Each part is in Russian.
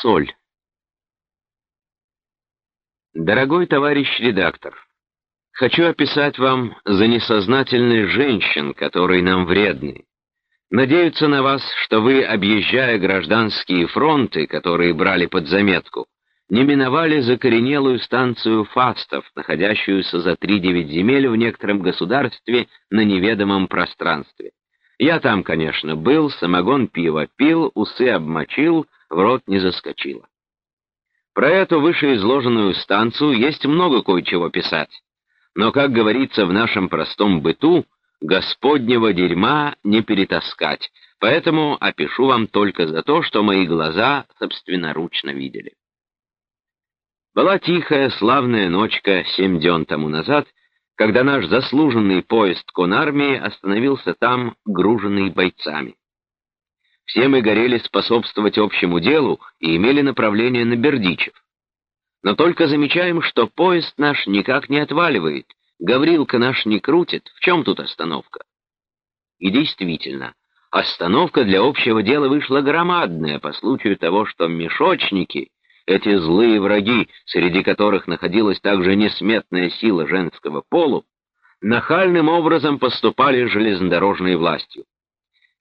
Соль. Дорогой товарищ редактор, хочу описать вам за несознательных женщин, которые нам вредны. Надеются на вас, что вы, объезжая гражданские фронты, которые брали под заметку, не миновали закоренелую станцию фастов, находящуюся за три-девять земель в некотором государстве на неведомом пространстве. Я там, конечно, был, самогон пиво пил, усы обмочил, в рот не заскочило. Про эту вышеизложенную станцию есть много кое-чего писать. Но, как говорится в нашем простом быту, господнего дерьма не перетаскать, поэтому опишу вам только за то, что мои глаза собственноручно видели. Была тихая, славная ночка семь дён тому назад, когда наш заслуженный поезд конармии остановился там, груженный бойцами. Все мы горели способствовать общему делу и имели направление на Бердичев. Но только замечаем, что поезд наш никак не отваливает, Гаврилка наш не крутит, в чем тут остановка? И действительно, остановка для общего дела вышла громадная по случаю того, что мешочники эти злые враги, среди которых находилась также несметная сила женского полу, нахальным образом поступали железнодорожной властью.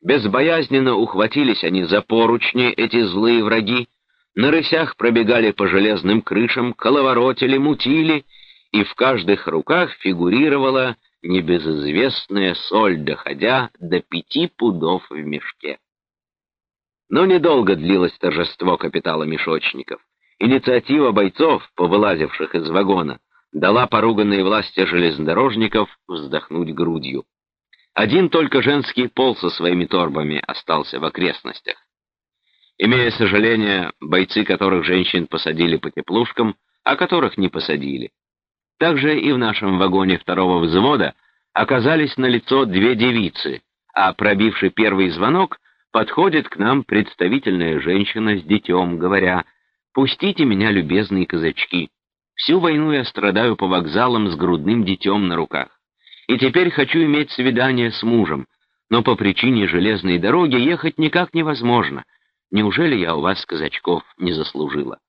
Безбоязненно ухватились они за поручни, эти злые враги, на рысях пробегали по железным крышам, коловоротили, мутили, и в каждых руках фигурировала небезызвестная соль, доходя до пяти пудов в мешке. Но недолго длилось торжество капитала мешочников. Инициатива бойцов, повылазивших из вагона, дала поруганной власти железнодорожников вздохнуть грудью. Один только женский пол со своими торбами остался в окрестностях. Имея сожаление, бойцы которых женщин посадили по теплушкам, а которых не посадили. Также и в нашем вагоне второго взвода оказались на лицо две девицы, а пробивший первый звонок, подходит к нам представительная женщина с детем, говоря — Пустите меня, любезные казачки. Всю войну я страдаю по вокзалам с грудным детем на руках. И теперь хочу иметь свидание с мужем, но по причине железной дороги ехать никак невозможно. Неужели я у вас, казачков, не заслужила?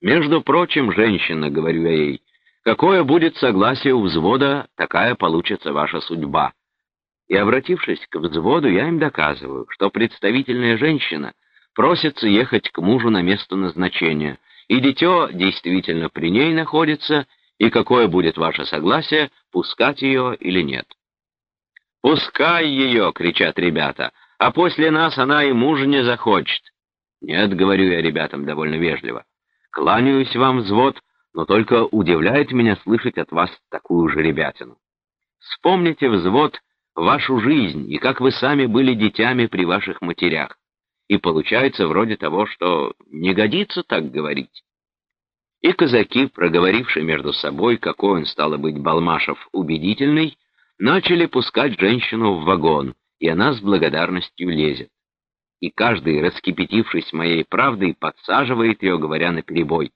Между прочим, женщина, говорю я ей, какое будет согласие у взвода, такая получится ваша судьба. И, обратившись к взводу, я им доказываю, что представительная женщина — просится ехать к мужу на место назначения, и дитё действительно при ней находится, и какое будет ваше согласие, пускать ее или нет. «Пускай ее!» — кричат ребята, «а после нас она и мужа не захочет». «Нет», — говорю я ребятам довольно вежливо, «кланяюсь вам, взвод, но только удивляет меня слышать от вас такую же ребятину. Вспомните, взвод, вашу жизнь и как вы сами были детьми при ваших матерях и получается вроде того, что не годится так говорить. И казаки, проговорившие между собой, какой он, стало быть, Балмашев, убедительный, начали пускать женщину в вагон, и она с благодарностью лезет. И каждый, раскипятившись моей правдой, подсаживает ее, говоря наперебой.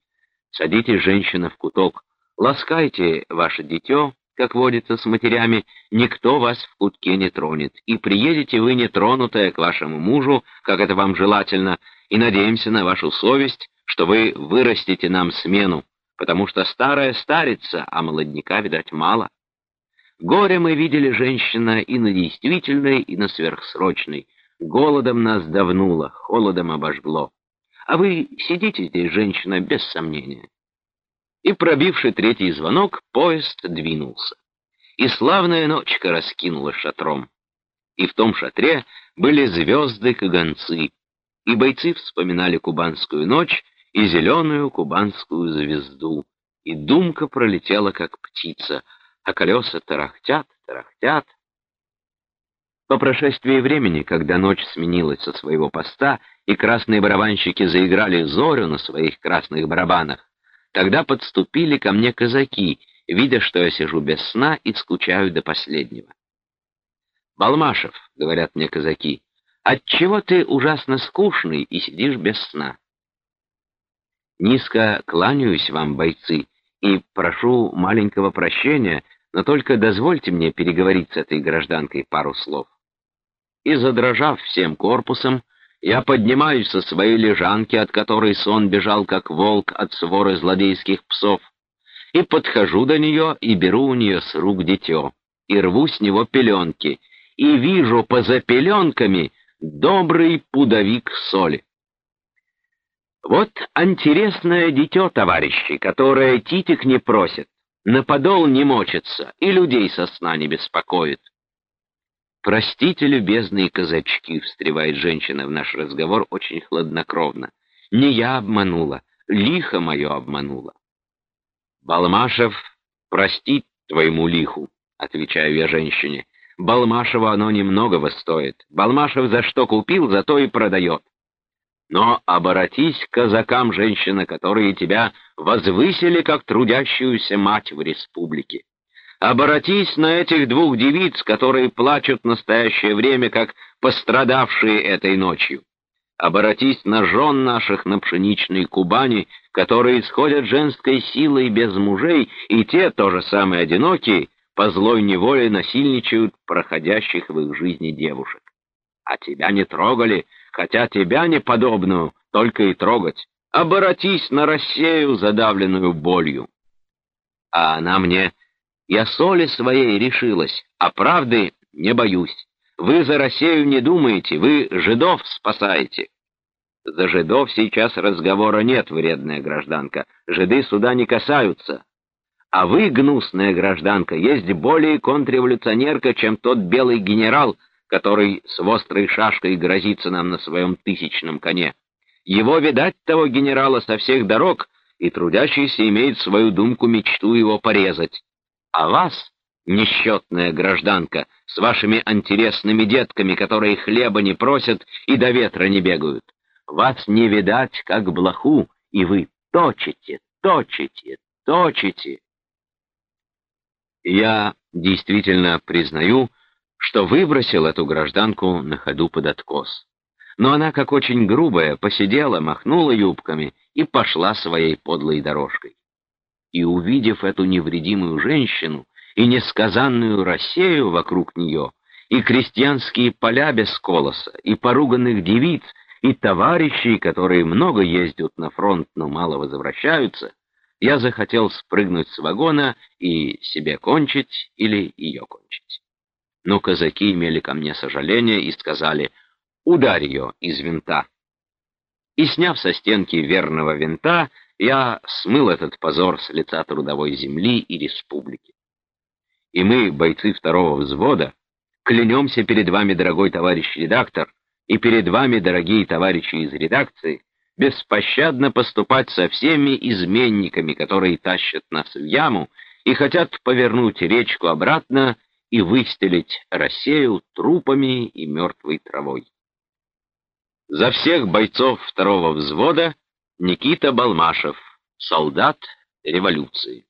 «Садитесь, женщина, в куток, ласкайте ваше дитё, как водится с матерями, никто вас в кутке не тронет, и приедете вы нетронутая к вашему мужу, как это вам желательно, и надеемся на вашу совесть, что вы вырастите нам смену, потому что старая старится, а молодняка, видать, мало. Горе мы видели, женщина, и на действительной, и на сверхсрочной. Голодом нас давнуло, холодом обожгло. А вы сидите здесь, женщина, без сомнения и, пробивший третий звонок, поезд двинулся. И славная ночка раскинулась шатром. И в том шатре были звезды-каганцы, и бойцы вспоминали кубанскую ночь и зеленую кубанскую звезду, и думка пролетела, как птица, а колеса тарахтят, тарахтят. По прошествии времени, когда ночь сменилась со своего поста, и красные барабанщики заиграли зорю на своих красных барабанах, Тогда подступили ко мне казаки, видя, что я сижу без сна и скучаю до последнего. «Балмашев», — говорят мне казаки, — «отчего ты ужасно скучный и сидишь без сна?» Низко кланяюсь вам, бойцы, и прошу маленького прощения, но только дозвольте мне переговорить с этой гражданкой пару слов. И задрожав всем корпусом, Я поднимаюсь со своей лежанки, от которой сон бежал, как волк от своры злодейских псов, и подхожу до нее и беру у нее с рук дитё, и рву с него пеленки, и вижу поза пеленками добрый пудовик соли. Вот интересное дитё, товарищи, которое титик не просит, на подол не мочится и людей со сна не беспокоит. «Простите, любезные казачки», — встревает женщина в наш разговор очень хладнокровно. «Не я обманула, лихо мое обманула». «Балмашев простит твоему лиху», — отвечаю я женщине. «Балмашева оно немногого стоит. Балмашев за что купил, за то и продает. Но оборотись казакам, женщина, которые тебя возвысили как трудящуюся мать в республике. Оборотись на этих двух девиц, которые плачут в настоящее время, как пострадавшие этой ночью. Оборотись на жен наших на пшеничной Кубани, которые исходят женской силой без мужей, и те, тоже самые одинокие, по злой неволе насильничают проходящих в их жизни девушек. А тебя не трогали, хотя тебя неподобную только и трогать. Оборотись на Россию, задавленную болью. А она мне я соли своей решилась, а правды не боюсь. Вы за Россию не думаете, вы жидов спасаете. За жидов сейчас разговора нет, вредная гражданка. Жиды суда не касаются. А вы, гнусная гражданка, есть более контрреволюционерка, чем тот белый генерал, который с острой шашкой грозится нам на своем тысячном коне. Его, видать, того генерала со всех дорог, и трудящийся имеет свою думку мечту его порезать. А вас, несчетная гражданка, с вашими интересными детками, которые хлеба не просят и до ветра не бегают, вас не видать, как блоху, и вы точите, точите, точите. Я действительно признаю, что выбросил эту гражданку на ходу под откос. Но она, как очень грубая, посидела, махнула юбками и пошла своей подлой дорожкой и, увидев эту невредимую женщину и несказанную рассею вокруг нее, и крестьянские поля без колоса, и поруганных девиц, и товарищей, которые много ездят на фронт, но мало возвращаются, я захотел спрыгнуть с вагона и себе кончить или ее кончить. Но казаки имели ко мне сожаление и сказали «Ударь ее из винта». И, сняв со стенки верного винта, я смыл этот позор с лица трудовой земли и республики. И мы, бойцы второго взвода, клянемся перед вами, дорогой товарищ редактор, и перед вами, дорогие товарищи из редакции, беспощадно поступать со всеми изменниками, которые тащат нас в яму и хотят повернуть речку обратно и выстелить Россию трупами и мертвой травой. За всех бойцов второго взвода Никита Балмашев, солдат революции.